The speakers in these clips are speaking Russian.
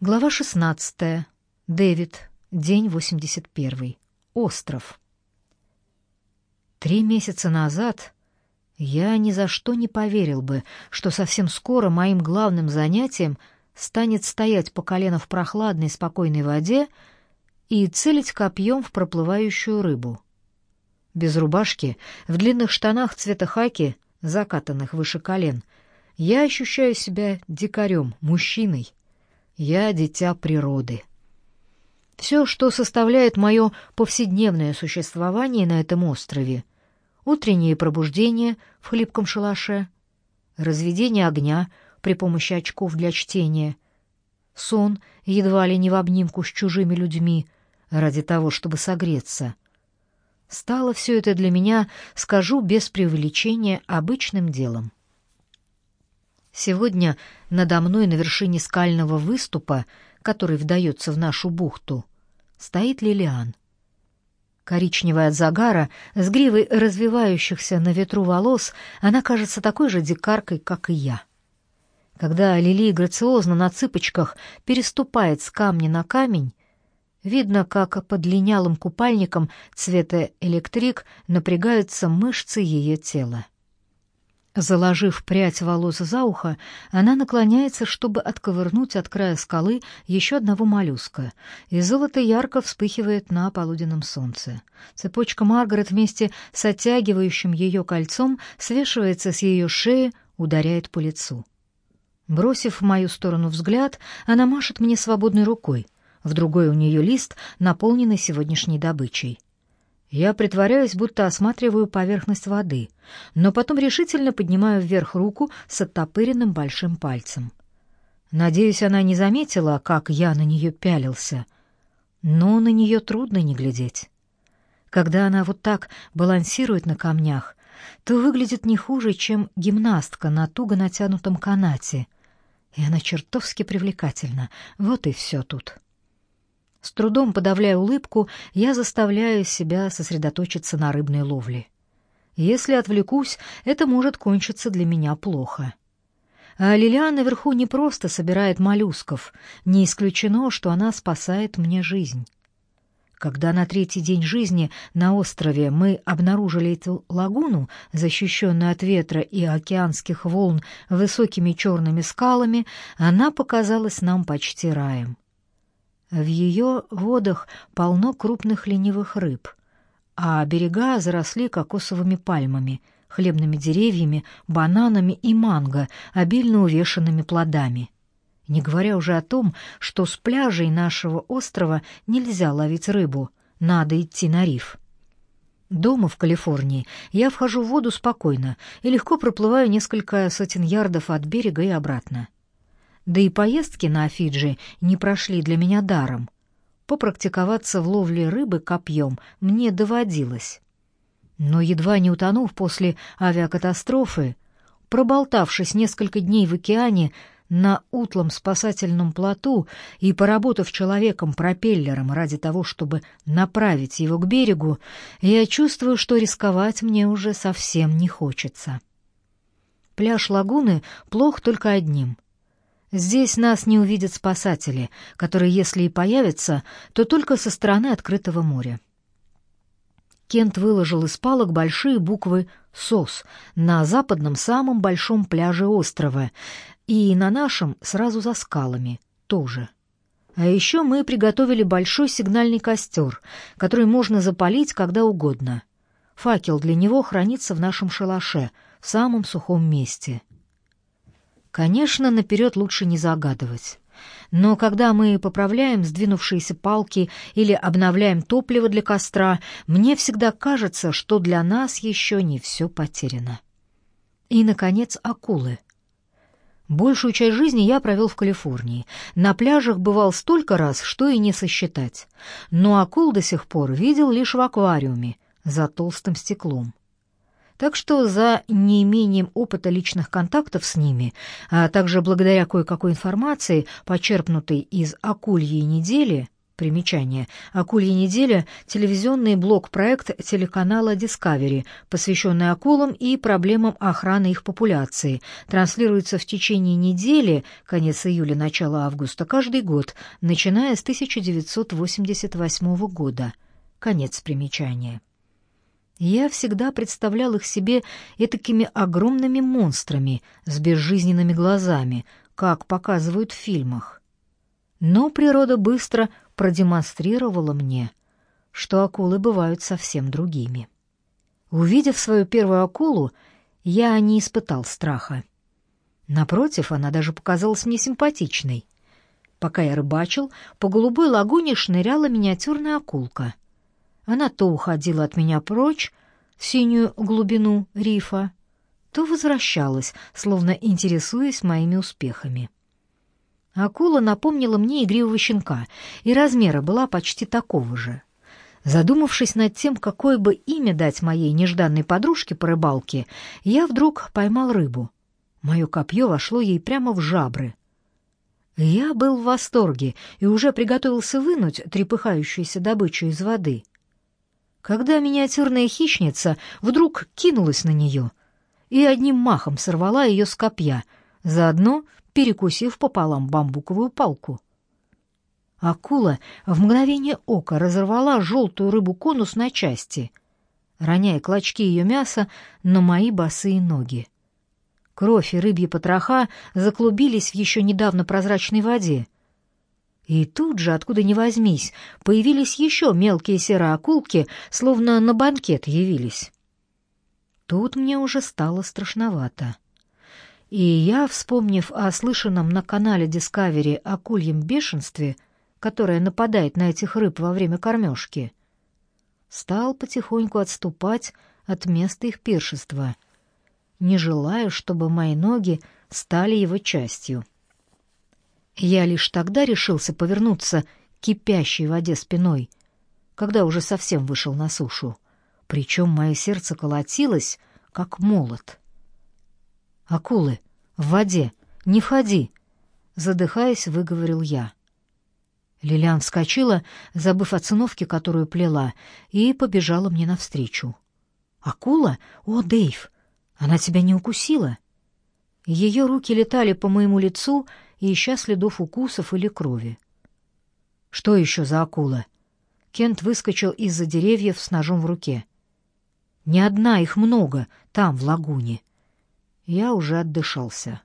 Глава 16. Дэвид. День 81. Остров. Три месяца назад я ни за что не поверил бы, что совсем скоро моим главным занятием станет стоять по колено в прохладной спокойной воде и целить копьем в проплывающую рыбу. Без рубашки, в длинных штанах цвета хаки, закатанных выше колен, я ощущаю себя дикарем, мужчиной. Я дитя природы. Все, что составляет мое повседневное существование на этом острове, утреннее пробуждение в хлипком шалаше, разведение огня при помощи очков для чтения, сон едва ли не в обнимку с чужими людьми ради того, чтобы согреться. Стало все это для меня, скажу без преувеличения, обычным делом. Сегодня надо мной на вершине скального выступа, который вдается в нашу бухту, стоит Лилиан. Коричневая от загара, с гривой развивающихся на ветру волос, она кажется такой же дикаркой, как и я. Когда Лили грациозно на цыпочках переступает с камня на камень, видно, как под линялым купальником цвета электрик напрягаются мышцы ее тела. Заложив прядь волос за ухо, она наклоняется, чтобы отковырнуть от края скалы еще одного моллюска, и золото ярко вспыхивает на полуденном солнце. Цепочка Маргарет вместе с оттягивающим ее кольцом свешивается с ее шеи, ударяет по лицу. Бросив в мою сторону взгляд, она машет мне свободной рукой. В другой у нее лист, наполненный сегодняшней добычей. Я притворяюсь, будто осматриваю поверхность воды, но потом решительно поднимаю вверх руку с оттопыренным большим пальцем. Надеюсь, она не заметила, как я на нее пялился, но на нее трудно не глядеть. Когда она вот так балансирует на камнях, то выглядит не хуже, чем гимнастка на туго натянутом канате, и она чертовски привлекательна. Вот и все тут. С трудом подавляя улыбку, я заставляю себя сосредоточиться на рыбной ловле. Если отвлекусь, это может кончиться для меня плохо. А Лилиан наверху не просто собирает моллюсков, не исключено, что она спасает мне жизнь. Когда на третий день жизни на острове мы обнаружили эту лагуну, защищенную от ветра и океанских волн высокими черными скалами, она показалась нам почти раем. В ее водах полно крупных ленивых рыб, а берега заросли кокосовыми пальмами, хлебными деревьями, бананами и манго, обильно увешанными плодами. Не говоря уже о том, что с пляжей нашего острова нельзя ловить рыбу, надо идти на риф. Дома в Калифорнии я вхожу в воду спокойно и легко проплываю несколько сотен ярдов от берега и обратно. Да и поездки на Фиджи не прошли для меня даром. Попрактиковаться в ловле рыбы копьем мне доводилось. Но едва не утонув после авиакатастрофы, проболтавшись несколько дней в океане на утлом спасательном плоту и поработав человеком-пропеллером ради того, чтобы направить его к берегу, я чувствую, что рисковать мне уже совсем не хочется. Пляж лагуны плох только одним. Здесь нас не увидят спасатели, которые, если и появятся, то только со стороны открытого моря. Кент выложил из палок большие буквы «СОС» на западном самом большом пляже острова и на нашем сразу за скалами тоже. А еще мы приготовили большой сигнальный костер, который можно запалить когда угодно. Факел для него хранится в нашем шалаше, в самом сухом месте — Конечно, наперед лучше не загадывать. Но когда мы поправляем сдвинувшиеся палки или обновляем топливо для костра, мне всегда кажется, что для нас еще не все потеряно. И, наконец, акулы. Большую часть жизни я провел в Калифорнии. На пляжах бывал столько раз, что и не сосчитать. Но акул до сих пор видел лишь в аквариуме, за толстым стеклом. Так что за неимением опыта личных контактов с ними, а также благодаря кое-какой информации, почерпнутой из акульей недели, Примечание. «Акулья неделя» — телевизионный блок-проект телеканала Discovery, посвященный акулам и проблемам охраны их популяции. Транслируется в течение недели, конец июля, начало августа, каждый год, начиная с 1988 года. Конец примечания. Я всегда представлял их себе этакими огромными монстрами с безжизненными глазами, как показывают в фильмах. Но природа быстро продемонстрировала мне, что акулы бывают совсем другими. Увидев свою первую акулу, я не испытал страха. Напротив, она даже показалась мне симпатичной. Пока я рыбачил, по голубой лагуне шныряла миниатюрная акулка. Она то уходила от меня прочь, в синюю глубину рифа, то возвращалась, словно интересуясь моими успехами. Акула напомнила мне игривого щенка, и размера была почти такого же. Задумавшись над тем, какое бы имя дать моей нежданной подружке по рыбалке, я вдруг поймал рыбу. Мое копье вошло ей прямо в жабры. Я был в восторге и уже приготовился вынуть трепыхающуюся добычу из воды. Когда миниатюрная хищница вдруг кинулась на нее и одним махом сорвала ее с копья, заодно перекусив пополам бамбуковую палку. Акула в мгновение ока разорвала желтую рыбу-конус на части, роняя клочки ее мяса на мои босые ноги. Кровь и рыбьи потроха заклубились в еще недавно прозрачной воде. И тут же, откуда ни возьмись, появились еще мелкие серые акулки, словно на банкет явились. Тут мне уже стало страшновато. И я, вспомнив о слышанном на канале Discovery акульем бешенстве, которое нападает на этих рыб во время кормежки, стал потихоньку отступать от места их пиршества, не желая, чтобы мои ноги стали его частью. Я лишь тогда решился повернуться кипящей воде спиной, когда уже совсем вышел на сушу. Причем мое сердце колотилось, как молот. «Акулы, в воде, не входи!» Задыхаясь, выговорил я. Лилиан вскочила, забыв о циновке, которую плела, и побежала мне навстречу. «Акула? О, Дэйв! Она тебя не укусила?» Ее руки летали по моему лицу, ища следов укусов или крови. «Что еще за акула?» Кент выскочил из-за деревьев с ножом в руке. «Не одна, их много, там, в лагуне». Я уже отдышался.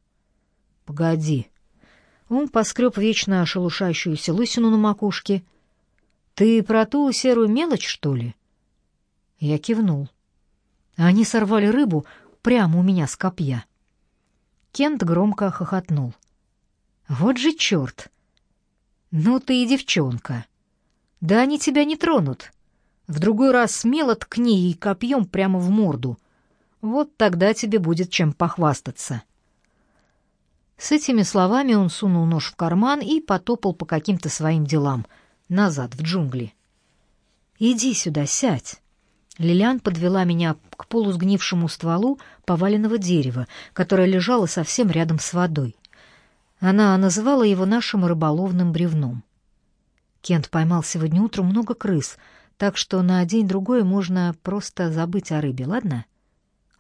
«Погоди». Он поскреб вечно шелушающуюся лысину на макушке. «Ты про ту серую мелочь, что ли?» Я кивнул. Они сорвали рыбу прямо у меня с копья. Кент громко хохотнул. «Вот же черт!» «Ну ты и девчонка!» «Да они тебя не тронут!» В другой раз смело ткни ей копьем прямо в морду. Вот тогда тебе будет чем похвастаться. С этими словами он сунул нож в карман и потопал по каким-то своим делам, назад в джунгли. «Иди сюда, сядь!» Лилиан подвела меня к полусгнившему стволу поваленного дерева, которое лежало совсем рядом с водой. Она называла его нашим рыболовным бревном. Кент поймал сегодня утром много крыс, так что на день-другой можно просто забыть о рыбе, ладно?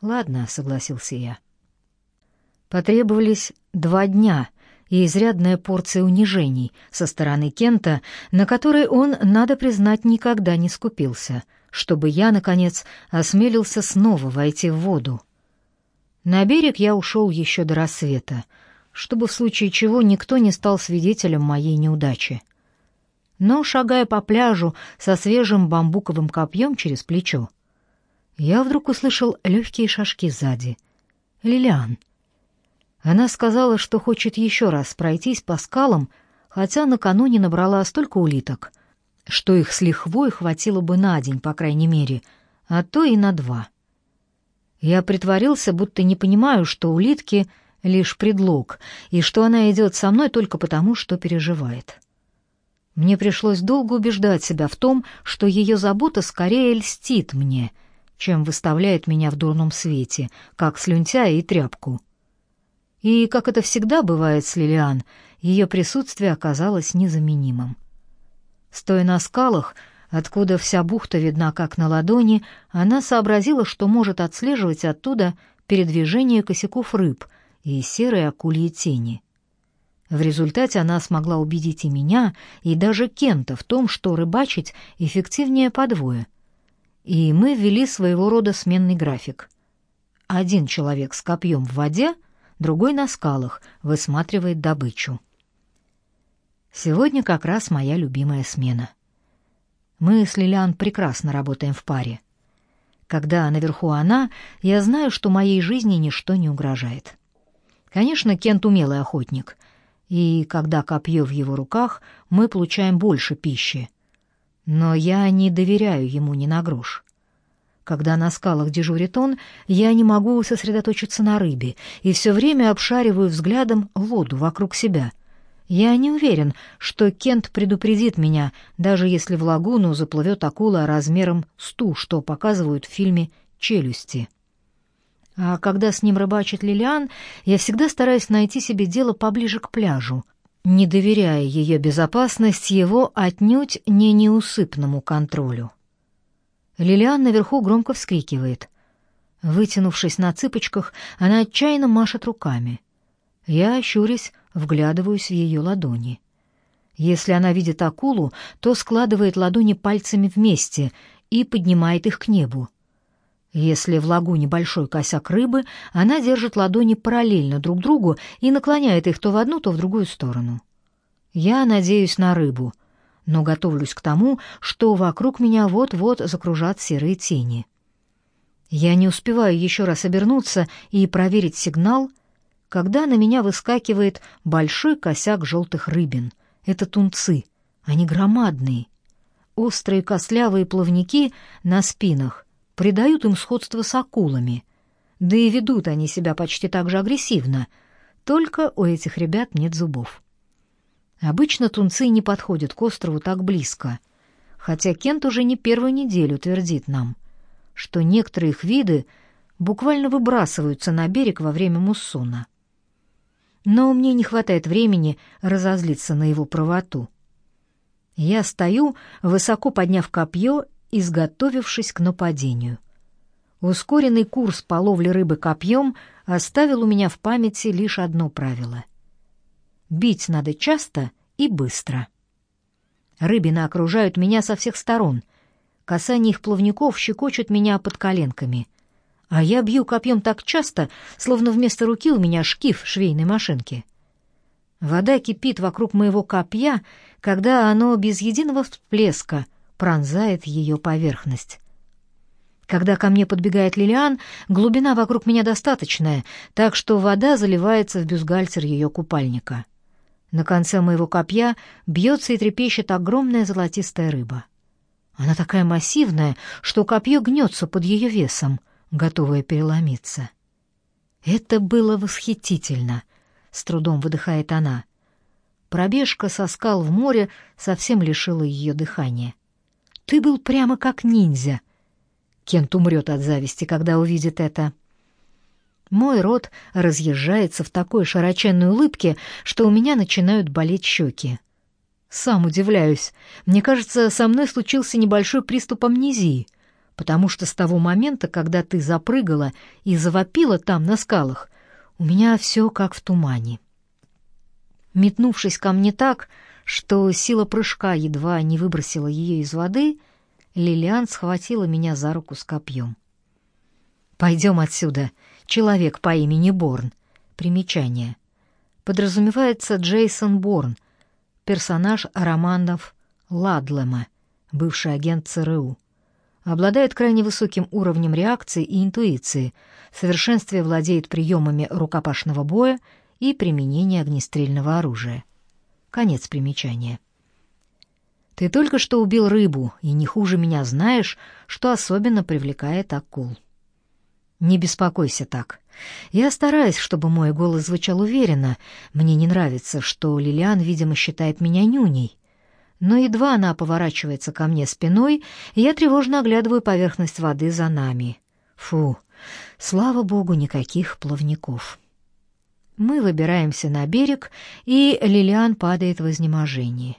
Ладно, согласился я. Потребовались два дня и изрядная порция унижений со стороны Кента, на которые он, надо признать, никогда не скупился, чтобы я, наконец, осмелился снова войти в воду. На берег я ушел еще до рассвета — чтобы в случае чего никто не стал свидетелем моей неудачи. Но, шагая по пляжу со свежим бамбуковым копьем через плечо, я вдруг услышал легкие шажки сзади. Лилиан. Она сказала, что хочет еще раз пройтись по скалам, хотя накануне набрала столько улиток, что их с лихвой хватило бы на день, по крайней мере, а то и на два. Я притворился, будто не понимаю, что улитки — лишь предлог, и что она идет со мной только потому, что переживает. Мне пришлось долго убеждать себя в том, что ее забота скорее льстит мне, чем выставляет меня в дурном свете, как слюнтяя и тряпку. И, как это всегда бывает с Лилиан, ее присутствие оказалось незаменимым. Стоя на скалах, откуда вся бухта видна как на ладони, она сообразила, что может отслеживать оттуда передвижение косяков рыб и серые акульи тени. В результате она смогла убедить и меня, и даже Кента в том, что рыбачить эффективнее подвое. И мы ввели своего рода сменный график. Один человек с копьем в воде, другой на скалах, высматривает добычу. Сегодня как раз моя любимая смена. Мы с Лилиан прекрасно работаем в паре. Когда наверху она, я знаю, что моей жизни ничто не угрожает. Конечно, Кент умелый охотник, и когда копье в его руках, мы получаем больше пищи. Но я не доверяю ему ни на грош. Когда на скалах дежурит он, я не могу сосредоточиться на рыбе и все время обшариваю взглядом воду вокруг себя, я не уверен, что Кент предупредит меня, даже если в лагуну заплывет акула размером с ту, что показывают в фильме «Челюсти». А когда с ним рыбачит Лилиан, я всегда стараюсь найти себе дело поближе к пляжу, не доверяя ее безопасность его отнюдь не неусыпному контролю. Лилиан наверху громко вскрикивает. Вытянувшись на цыпочках, она отчаянно машет руками. Я, щурясь, вглядываюсь в ее ладони. Если она видит акулу, то складывает ладони пальцами вместе и поднимает их к небу. Если в лагуне большой косяк рыбы, она держит ладони параллельно друг другу и наклоняет их то в одну, то в другую сторону. Я надеюсь на рыбу, но готовлюсь к тому, что вокруг меня вот-вот закружат серые тени. Я не успеваю еще раз обернуться и проверить сигнал, когда на меня выскакивает большой косяк желтых рыбин. Это тунцы. Они громадные. Острые костлявые плавники на спинах придают им сходство с акулами. Да и ведут они себя почти так же агрессивно. Только у этих ребят нет зубов. Обычно тунцы не подходят к острову так близко. Хотя Кент уже не первую неделю твердит нам, что некоторые их виды буквально выбрасываются на берег во время муссона но мне не хватает времени разозлиться на его правоту. Я стою, высоко подняв копье, изготовившись к нападению. Ускоренный курс по ловле рыбы копьем оставил у меня в памяти лишь одно правило. Бить надо часто и быстро. Рыбины окружают меня со всех сторон. Касание их плавников щекочет меня под коленками — а я бью копьем так часто, словно вместо руки у меня шкив швейной машинки. Вода кипит вокруг моего копья, когда оно без единого всплеска пронзает ее поверхность. Когда ко мне подбегает Лилиан, глубина вокруг меня достаточная, так что вода заливается в бюстгальтер ее купальника. На конце моего копья бьется и трепещет огромная золотистая рыба. Она такая массивная, что копье гнется под ее весом — готовая переломиться. Это было восхитительно, с трудом выдыхает она. Пробежка со скал в море совсем лишила ее дыхания. Ты был прямо как ниндзя. Кент умрет от зависти, когда увидит это. Мой рот разъезжается в такой широченной улыбке, что у меня начинают болеть щеки. Сам удивляюсь. Мне кажется, со мной случился небольшой приступ амнезии — потому что с того момента, когда ты запрыгала и завопила там на скалах, у меня все как в тумане. Метнувшись ко мне так, что сила прыжка едва не выбросила ее из воды, Лилиан схватила меня за руку с копьем. «Пойдем отсюда, человек по имени Борн». Примечание. Подразумевается Джейсон Борн, персонаж романов Ладлема, бывший агент ЦРУ обладает крайне высоким уровнем реакции и интуиции, в совершенстве владеет приемами рукопашного боя и применения огнестрельного оружия. Конец примечания. Ты только что убил рыбу, и не хуже меня знаешь, что особенно привлекает акул. Не беспокойся так. Я стараюсь, чтобы мой голос звучал уверенно. Мне не нравится, что Лилиан, видимо, считает меня нюней но едва она поворачивается ко мне спиной, я тревожно оглядываю поверхность воды за нами. Фу, слава богу, никаких плавников. Мы выбираемся на берег, и Лилиан падает в изнеможении.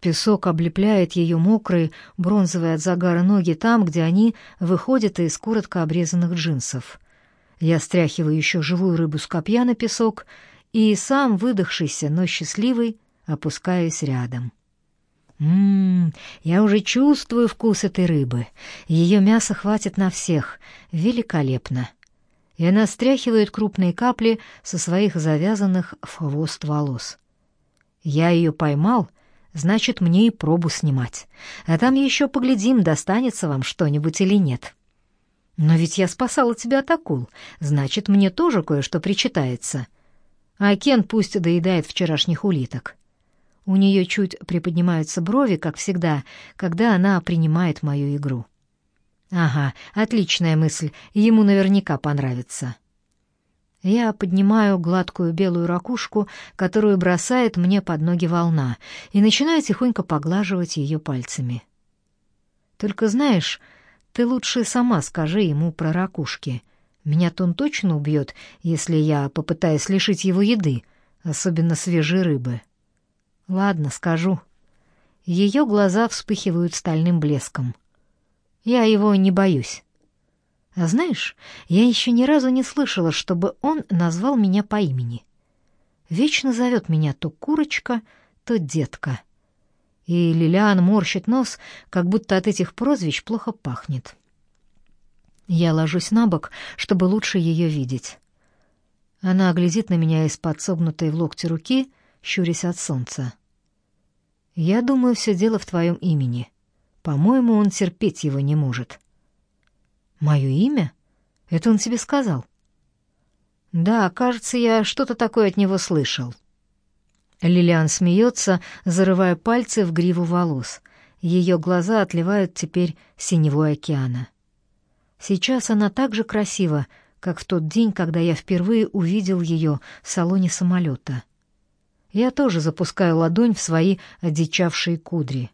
Песок облепляет ее мокрые, бронзовые от загара ноги там, где они выходят из коротко обрезанных джинсов. Я стряхиваю еще живую рыбу с копья на песок и сам, выдохшийся, но счастливый, опускаюсь рядом. Ммм, я уже чувствую вкус этой рыбы. Ее мяса хватит на всех. Великолепно. И она стряхивает крупные капли со своих завязанных в хвост волос. Я ее поймал, значит, мне и пробу снимать. А там еще поглядим, достанется вам что-нибудь или нет. Но ведь я спасала тебя от акул, значит, мне тоже кое-что причитается. А Кен пусть доедает вчерашних улиток. У нее чуть приподнимаются брови, как всегда, когда она принимает мою игру. Ага, отличная мысль, ему наверняка понравится. Я поднимаю гладкую белую ракушку, которую бросает мне под ноги волна, и начинаю тихонько поглаживать ее пальцами. Только знаешь, ты лучше сама скажи ему про ракушки. Меня-то он точно убьет, если я попытаюсь лишить его еды, особенно свежей рыбы. Ладно, скажу. Ее глаза вспыхивают стальным блеском. Я его не боюсь. А знаешь, я еще ни разу не слышала, чтобы он назвал меня по имени. Вечно зовет меня то курочка, то детка. И Лилиан морщит нос, как будто от этих прозвищ плохо пахнет. Я ложусь на бок, чтобы лучше ее видеть. Она глядит на меня из-под согнутой в локте руки — щурясь от солнца. «Я думаю, все дело в твоем имени. По-моему, он терпеть его не может». «Мое имя? Это он тебе сказал?» «Да, кажется, я что-то такое от него слышал». Лилиан смеется, зарывая пальцы в гриву волос. Ее глаза отливают теперь синевой океана. Сейчас она так же красива, как в тот день, когда я впервые увидел ее в салоне самолета. Я тоже запускаю ладонь в свои одичавшие кудри.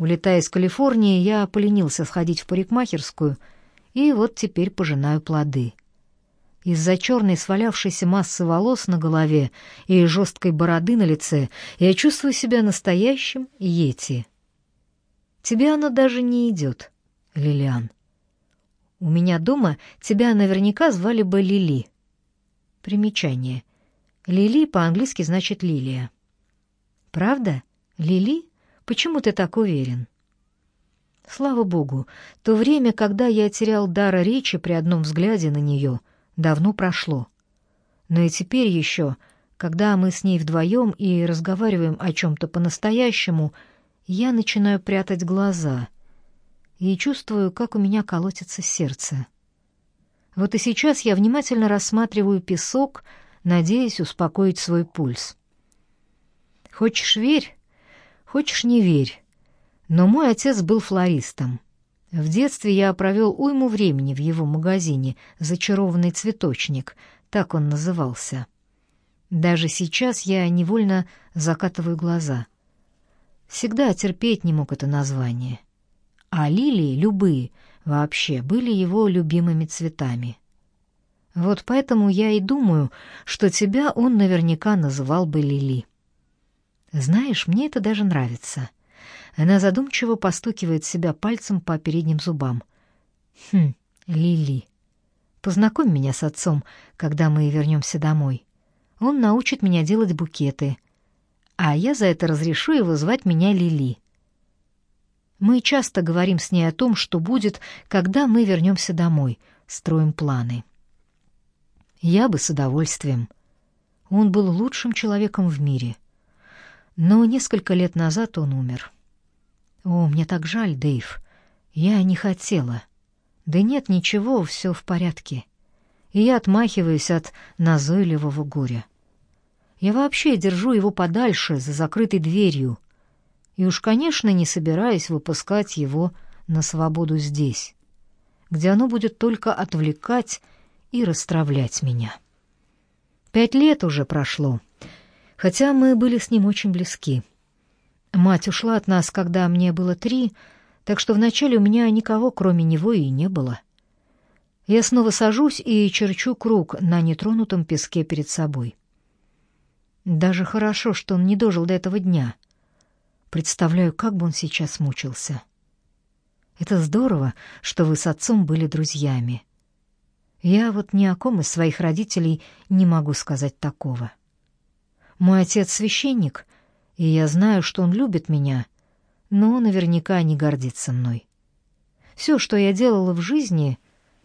Улетая из Калифорнии, я поленился сходить в парикмахерскую, и вот теперь пожинаю плоды. Из-за черной свалявшейся массы волос на голове и жесткой бороды на лице я чувствую себя настоящим йети. Тебе оно даже не идет, Лилиан. У меня дома тебя наверняка звали бы Лили. Примечание. Лили по-английски значит лилия. Правда? Лили? Почему ты так уверен? Слава богу, то время, когда я терял дар речи при одном взгляде на нее, давно прошло. Но и теперь еще, когда мы с ней вдвоем и разговариваем о чем-то по-настоящему, я начинаю прятать глаза и чувствую, как у меня колотится сердце. Вот и сейчас я внимательно рассматриваю песок, надеясь успокоить свой пульс. Хочешь верь, хочешь не верь, но мой отец был флористом. В детстве я провел уйму времени в его магазине «Зачарованный цветочник», так он назывался. Даже сейчас я невольно закатываю глаза. Всегда терпеть не мог это название. А лилии, любые, вообще, были его любимыми цветами. Вот поэтому я и думаю, что тебя он наверняка называл бы Лили. Знаешь, мне это даже нравится. Она задумчиво постукивает себя пальцем по передним зубам. Хм, Лили. Познакомь меня с отцом, когда мы вернемся домой. Он научит меня делать букеты, а я за это разрешу его звать меня Лили. Мы часто говорим с ней о том, что будет, когда мы вернемся домой, строим планы. Я бы с удовольствием. Он был лучшим человеком в мире. Но несколько лет назад он умер. О, мне так жаль, Дэйв. Я не хотела. Да нет, ничего, все в порядке. И я отмахиваюсь от назойливого горя. Я вообще держу его подальше, за закрытой дверью. И уж, конечно, не собираюсь выпускать его на свободу здесь, где оно будет только отвлекать и расстравлять меня. Пять лет уже прошло, хотя мы были с ним очень близки. Мать ушла от нас, когда мне было три, так что вначале у меня никого, кроме него, и не было. Я снова сажусь и черчу круг на нетронутом песке перед собой. Даже хорошо, что он не дожил до этого дня. Представляю, как бы он сейчас мучился. Это здорово, что вы с отцом были друзьями. Я вот ни о ком из своих родителей не могу сказать такого. Мой отец священник, и я знаю, что он любит меня, но наверняка не гордится мной. Все, что я делала в жизни,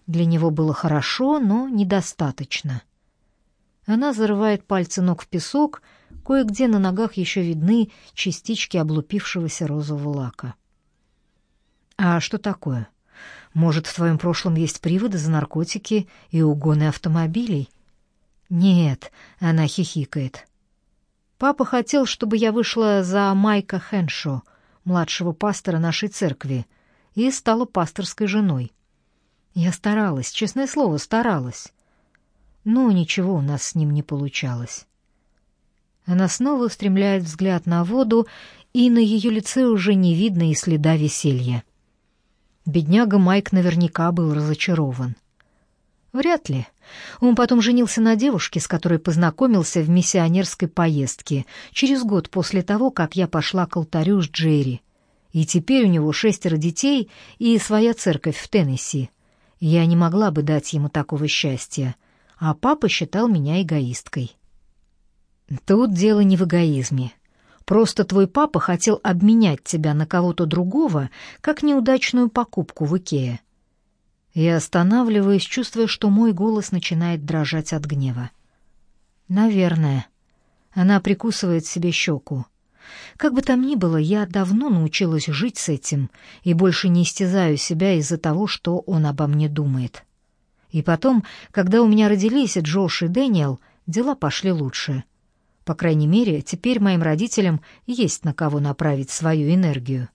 для него было хорошо, но недостаточно. Она зарывает пальцы ног в песок, кое-где на ногах еще видны частички облупившегося розового лака. «А что такое? Может, в твоем прошлом есть приводы за наркотики и угоны автомобилей?» «Нет», — она хихикает. «Папа хотел, чтобы я вышла за Майка Хеншо, младшего пастора нашей церкви, и стала пасторской женой. Я старалась, честное слово, старалась. Но ничего у нас с ним не получалось. Она снова устремляет взгляд на воду, и на ее лице уже не видно и следа веселья. Бедняга Майк наверняка был разочарован. Вряд ли. Он потом женился на девушке, с которой познакомился в миссионерской поездке, через год после того, как я пошла к алтарю с Джерри. И теперь у него шестеро детей и своя церковь в Теннесси. Я не могла бы дать ему такого счастья, а папа считал меня эгоисткой. Тут дело не в эгоизме. Просто твой папа хотел обменять тебя на кого-то другого, как неудачную покупку в Икее. Я останавливаюсь, чувствуя, что мой голос начинает дрожать от гнева. Наверное. Она прикусывает себе щеку. Как бы там ни было, я давно научилась жить с этим и больше не истязаю себя из-за того, что он обо мне думает. И потом, когда у меня родились Джош и Дэниел, дела пошли лучше. По крайней мере, теперь моим родителям есть на кого направить свою энергию.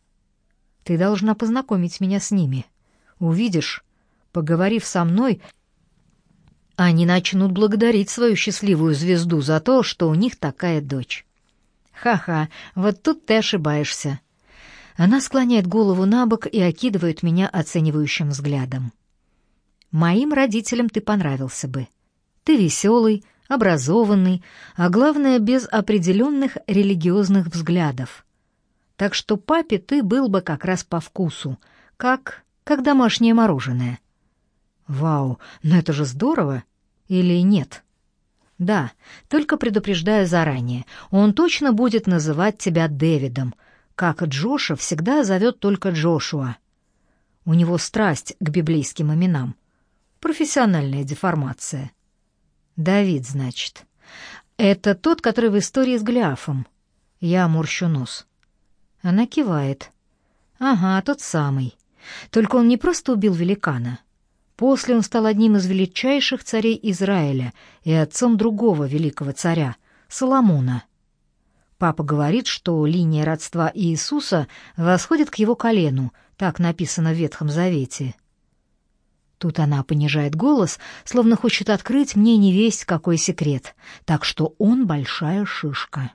Ты должна познакомить меня с ними. Увидишь, поговорив со мной, они начнут благодарить свою счастливую звезду за то, что у них такая дочь. Ха-ха, вот тут ты ошибаешься. Она склоняет голову на бок и окидывает меня оценивающим взглядом. Моим родителям ты понравился бы. Ты веселый, образованный, а главное, без определенных религиозных взглядов. Так что папе ты был бы как раз по вкусу, как как домашнее мороженое. Вау, но это же здорово или нет? Да, только предупреждаю заранее. Он точно будет называть тебя Дэвидом, как Джоша всегда зовет только Джошуа. У него страсть к библейским именам. Профессиональная деформация. Давид, значит. Это тот, который в истории с Гляфом. Я морщу нос. Она кивает. Ага, тот самый. Только он не просто убил великана. После он стал одним из величайших царей Израиля и отцом другого великого царя, Соломона. Папа говорит, что линия родства Иисуса восходит к его колену, так написано в Ветхом Завете. Тут она понижает голос, словно хочет открыть мне не весть какой секрет, так что он большая шишка.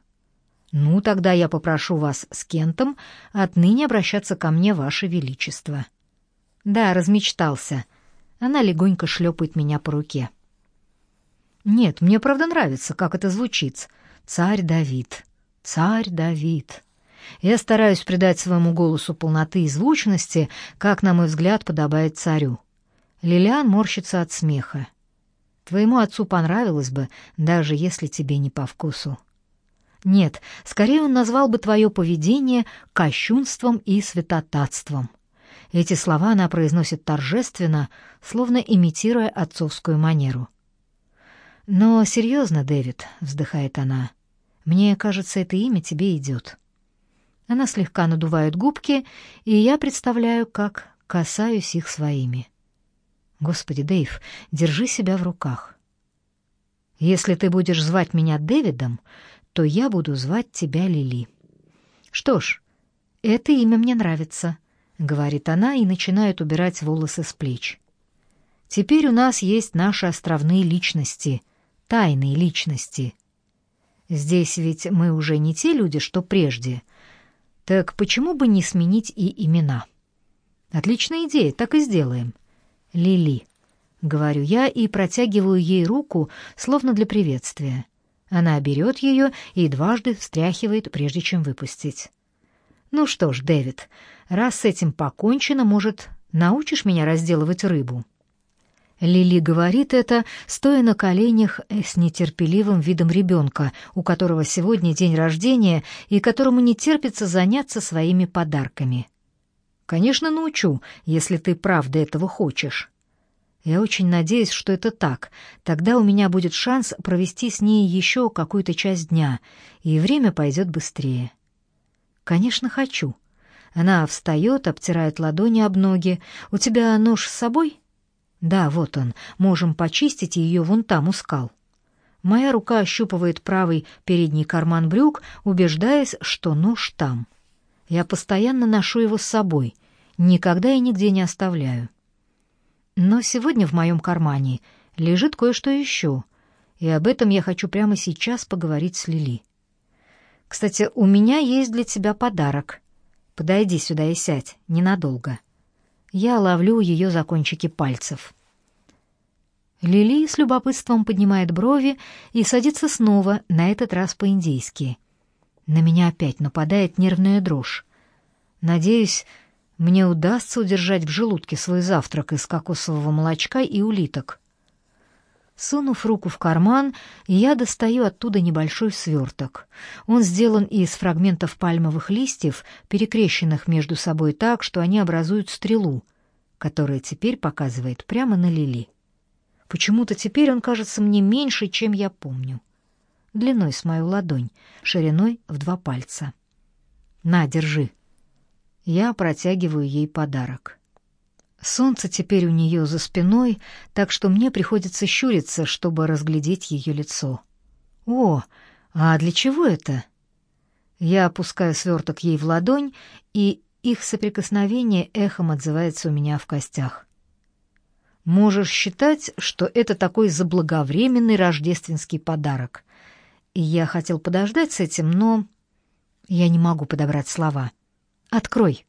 Ну, тогда я попрошу вас с Кентом отныне обращаться ко мне, ваше величество. Да, размечтался. Она легонько шлепает меня по руке. Нет, мне правда нравится, как это звучит. Царь Давид. Царь Давид. Я стараюсь придать своему голосу полноты и звучности, как, на мой взгляд, подобает царю. Лилиан морщится от смеха. Твоему отцу понравилось бы, даже если тебе не по вкусу. Нет, скорее он назвал бы твое поведение кощунством и святотатством. Эти слова она произносит торжественно, словно имитируя отцовскую манеру. «Но серьезно, Дэвид», — вздыхает она, — «мне кажется, это имя тебе идет». Она слегка надувает губки, и я представляю, как касаюсь их своими. Господи, Дэйв, держи себя в руках. Если ты будешь звать меня Дэвидом, то я буду звать тебя Лили. Что ж, это имя мне нравится, говорит она и начинает убирать волосы с плеч. Теперь у нас есть наши островные личности, тайные личности. Здесь ведь мы уже не те люди, что прежде. Так почему бы не сменить и имена? Отличная идея, так и сделаем. Лили, говорю я и протягиваю ей руку, словно для приветствия. Она берет ее и дважды встряхивает, прежде чем выпустить. Ну что ж, Дэвид, раз с этим покончено, может, научишь меня разделывать рыбу?» Лили говорит это, стоя на коленях с нетерпеливым видом ребенка, у которого сегодня день рождения и которому не терпится заняться своими подарками. «Конечно, научу, если ты правда этого хочешь». Я очень надеюсь, что это так. Тогда у меня будет шанс провести с ней еще какую-то часть дня, и время пойдет быстрее. Конечно, хочу. Она встает, обтирает ладони об ноги. У тебя нож с собой? Да, вот он. Можем почистить ее вон там у скал. Моя рука ощупывает правый передний карман брюк, убеждаясь, что нож там. Я постоянно ношу его с собой, никогда и нигде не оставляю. Но сегодня в моем кармане лежит кое-что еще, и об этом я хочу прямо сейчас поговорить с Лили. Кстати, у меня есть для тебя подарок. Подойди сюда и сядь, ненадолго. Я ловлю ее за кончики пальцев. Лили с любопытством поднимает брови и садится снова, на этот раз по-индейски. На меня опять нападает нервная дрожь. Надеюсь, мне удастся удержать в желудке свой завтрак из кокосового молочка и улиток. Сунув руку в карман, я достаю оттуда небольшой сверток. Он сделан из фрагментов пальмовых листьев, перекрещенных между собой так, что они образуют стрелу, которая теперь показывает прямо на Лили. Почему-то теперь он кажется мне меньше, чем я помню. Длиной с мою ладонь, шириной в два пальца. «На, держи», я протягиваю ей подарок. Солнце теперь у нее за спиной, так что мне приходится щуриться, чтобы разглядеть ее лицо. О, а для чего это? Я опускаю сверток ей в ладонь, и их соприкосновение эхом отзывается у меня в костях. Можешь считать, что это такой заблаговременный рождественский подарок. Я хотел подождать с этим, но я не могу подобрать слова. — Открой.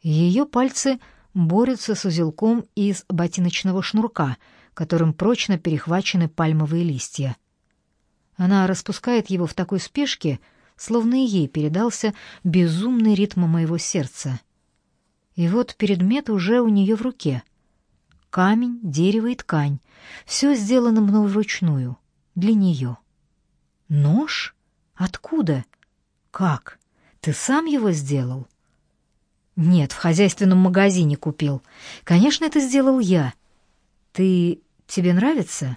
Ее пальцы борются с узелком из ботиночного шнурка, которым прочно перехвачены пальмовые листья. Она распускает его в такой спешке, словно и ей передался безумный ритм моего сердца. И вот предмет уже у нее в руке. Камень, дерево и ткань. Все сделано мной вручную, для нее. Нож? Откуда? Как? Ты сам его сделал? Нет, в хозяйственном магазине купил. Конечно, это сделал я. Ты тебе нравится?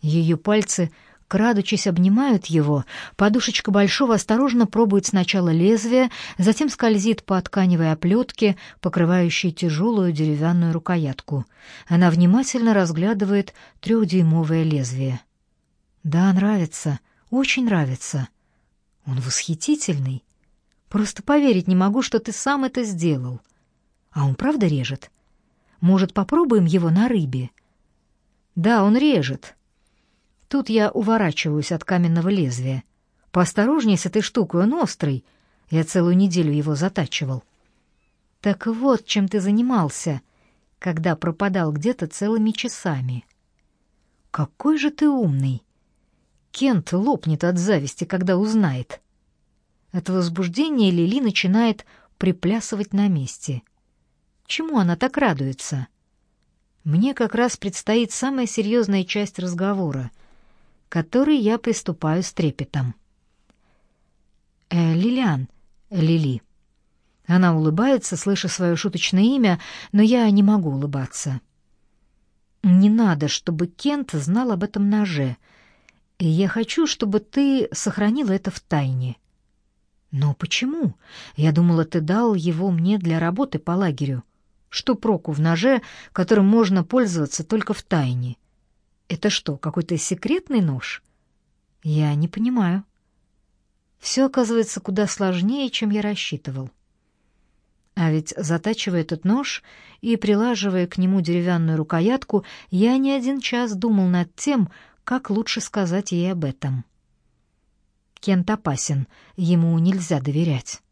Ее пальцы, крадучись, обнимают его. Подушечка большого осторожно пробует сначала лезвие, затем скользит по тканевой оплетке, покрывающей тяжелую деревянную рукоятку. Она внимательно разглядывает трехдюймовое лезвие. Да, нравится, очень нравится. Он восхитительный. Просто поверить не могу, что ты сам это сделал. А он правда режет? Может, попробуем его на рыбе? Да, он режет. Тут я уворачиваюсь от каменного лезвия. Поосторожней с этой штукой, он острый. Я целую неделю его затачивал. Так вот, чем ты занимался, когда пропадал где-то целыми часами. Какой же ты умный. Кент лопнет от зависти, когда узнает. От возбуждения Лили начинает приплясывать на месте. Чему она так радуется? Мне как раз предстоит самая серьезная часть разговора, который я приступаю с трепетом. «Э, Лилиан, Лили». Она улыбается, слыша свое шуточное имя, но я не могу улыбаться. «Не надо, чтобы Кент знал об этом ноже», и я хочу, чтобы ты сохранила это в тайне. Но почему? Я думала, ты дал его мне для работы по лагерю. Что проку в ноже, которым можно пользоваться только в тайне? Это что, какой-то секретный нож? Я не понимаю. Все оказывается куда сложнее, чем я рассчитывал. А ведь, затачивая этот нож и прилаживая к нему деревянную рукоятку, я не один час думал над тем, как лучше сказать ей об этом. Кент опасен, ему нельзя доверять.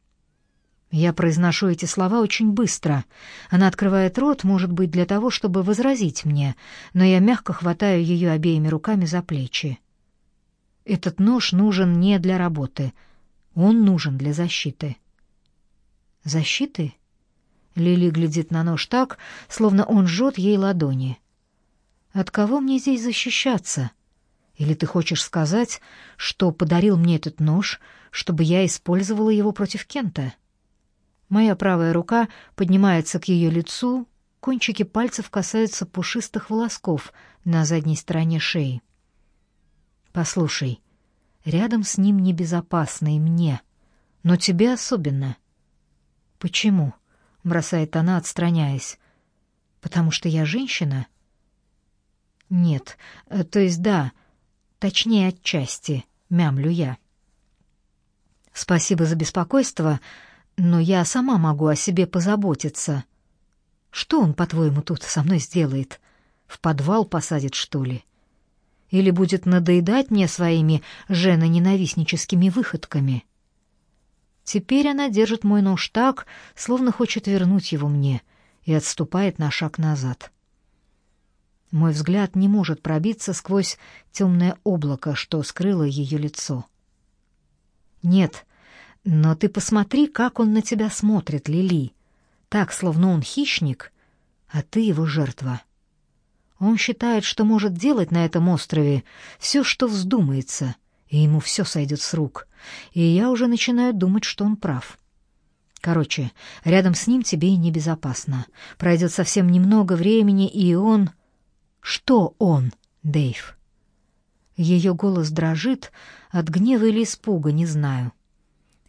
Я произношу эти слова очень быстро. Она открывает рот, может быть, для того, чтобы возразить мне, но я мягко хватаю ее обеими руками за плечи. Этот нож нужен не для работы. Он нужен для защиты. Защиты? Лили глядит на нож так, словно он жжет ей ладони. От кого мне здесь защищаться? Или ты хочешь сказать, что подарил мне этот нож, чтобы я использовала его против Кента? Моя правая рука поднимается к ее лицу, кончики пальцев касаются пушистых волосков на задней стороне шеи. Послушай, рядом с ним небезопасно и мне, но тебе особенно. Почему? бросает она, отстраняясь. Потому что я женщина? Нет, э, то есть да, точнее отчасти, мямлю я. Спасибо за беспокойство, но я сама могу о себе позаботиться. Что он, по-твоему, тут со мной сделает? В подвал посадит, что ли? Или будет надоедать мне своими женоненавистническими выходками? Теперь она держит мой нож так, словно хочет вернуть его мне, и отступает на шаг назад. Мой взгляд не может пробиться сквозь темное облако, что скрыло ее лицо. Нет, но ты посмотри, как он на тебя смотрит, Лили. Так, словно он хищник, а ты его жертва. Он считает, что может делать на этом острове все, что вздумается, и ему все сойдет с рук. И я уже начинаю думать, что он прав. Короче, рядом с ним тебе и небезопасно. Пройдет совсем немного времени, и он... Что он, Дэйв? Ее голос дрожит, от гнева или испуга, не знаю.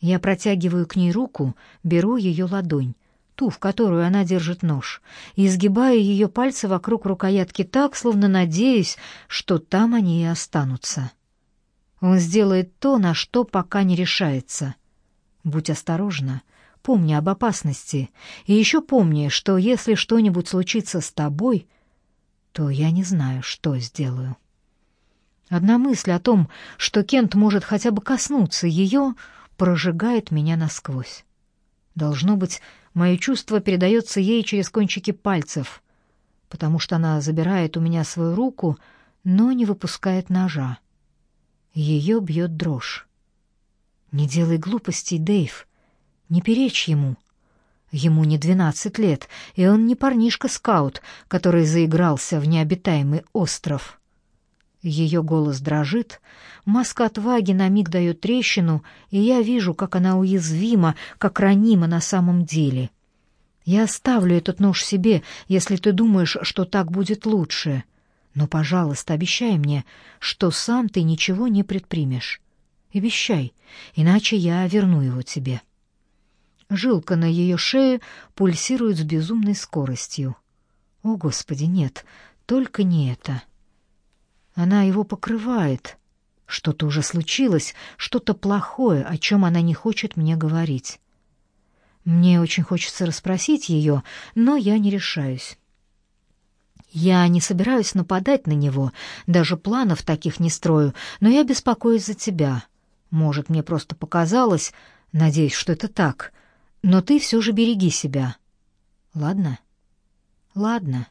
Я протягиваю к ней руку, беру ее ладонь, ту, в которую она держит нож, и изгибаю ее пальцы вокруг рукоятки так, словно надеюсь, что там они и останутся. Он сделает то, на что пока не решается. Будь осторожна, помни об опасности, и еще помни, что если что-нибудь случится с тобой, то я не знаю, что сделаю. Одна мысль о том, что Кент может хотя бы коснуться ее, прожигает меня насквозь. Должно быть, мое чувство передается ей через кончики пальцев, потому что она забирает у меня свою руку, но не выпускает ножа. Ее бьет дрожь. «Не делай глупостей, Дэйв. Не перечь ему. Ему не двенадцать лет, и он не парнишка-скаут, который заигрался в необитаемый остров. Ее голос дрожит, маска отваги на миг дает трещину, и я вижу, как она уязвима, как ранима на самом деле. Я оставлю этот нож себе, если ты думаешь, что так будет лучше. Но, пожалуйста, обещай мне, что сам ты ничего не предпримешь. Обещай, иначе я верну его тебе. Жилка на ее шее пульсирует с безумной скоростью. О, Господи, нет, только не это. Она его покрывает. Что-то уже случилось, что-то плохое, о чем она не хочет мне говорить. Мне очень хочется расспросить ее, но я не решаюсь. Я не собираюсь нападать на него, даже планов таких не строю, но я беспокоюсь за тебя. Может, мне просто показалось, надеюсь, что это так — но ты все же береги себя. Ладно? Ладно.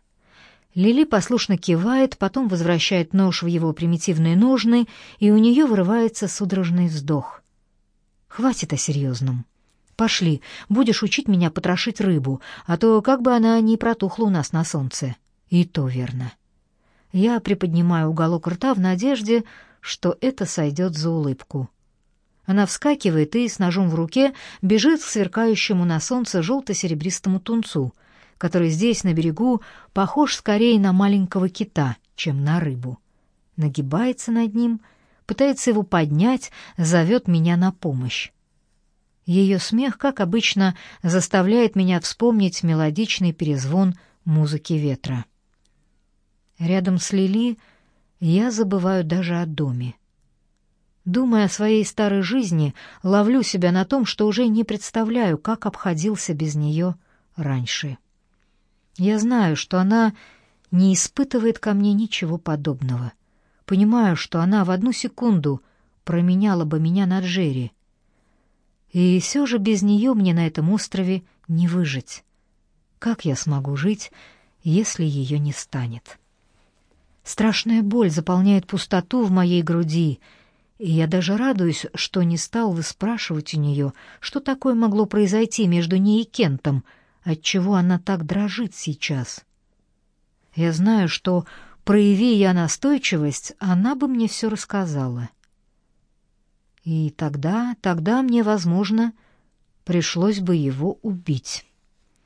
Лили послушно кивает, потом возвращает нож в его примитивные ножны, и у нее вырывается судорожный вздох. Хватит о серьезном. Пошли, будешь учить меня потрошить рыбу, а то как бы она не протухла у нас на солнце. И то верно. Я приподнимаю уголок рта в надежде, что это сойдет за улыбку. Она вскакивает и с ножом в руке бежит к сверкающему на солнце желто-серебристому тунцу, который здесь, на берегу, похож скорее на маленького кита, чем на рыбу. Нагибается над ним, пытается его поднять, зовет меня на помощь. Ее смех, как обычно, заставляет меня вспомнить мелодичный перезвон музыки ветра. Рядом с Лили я забываю даже о доме. Думая о своей старой жизни, ловлю себя на том, что уже не представляю, как обходился без нее раньше. Я знаю, что она не испытывает ко мне ничего подобного. Понимаю, что она в одну секунду променяла бы меня на Джерри. И все же без нее мне на этом острове не выжить. Как я смогу жить, если ее не станет? Страшная боль заполняет пустоту в моей груди — И я даже радуюсь, что не стал выспрашивать у нее, что такое могло произойти между ней и Кентом, отчего она так дрожит сейчас. Я знаю, что, прояви я настойчивость, она бы мне все рассказала. И тогда, тогда мне, возможно, пришлось бы его убить».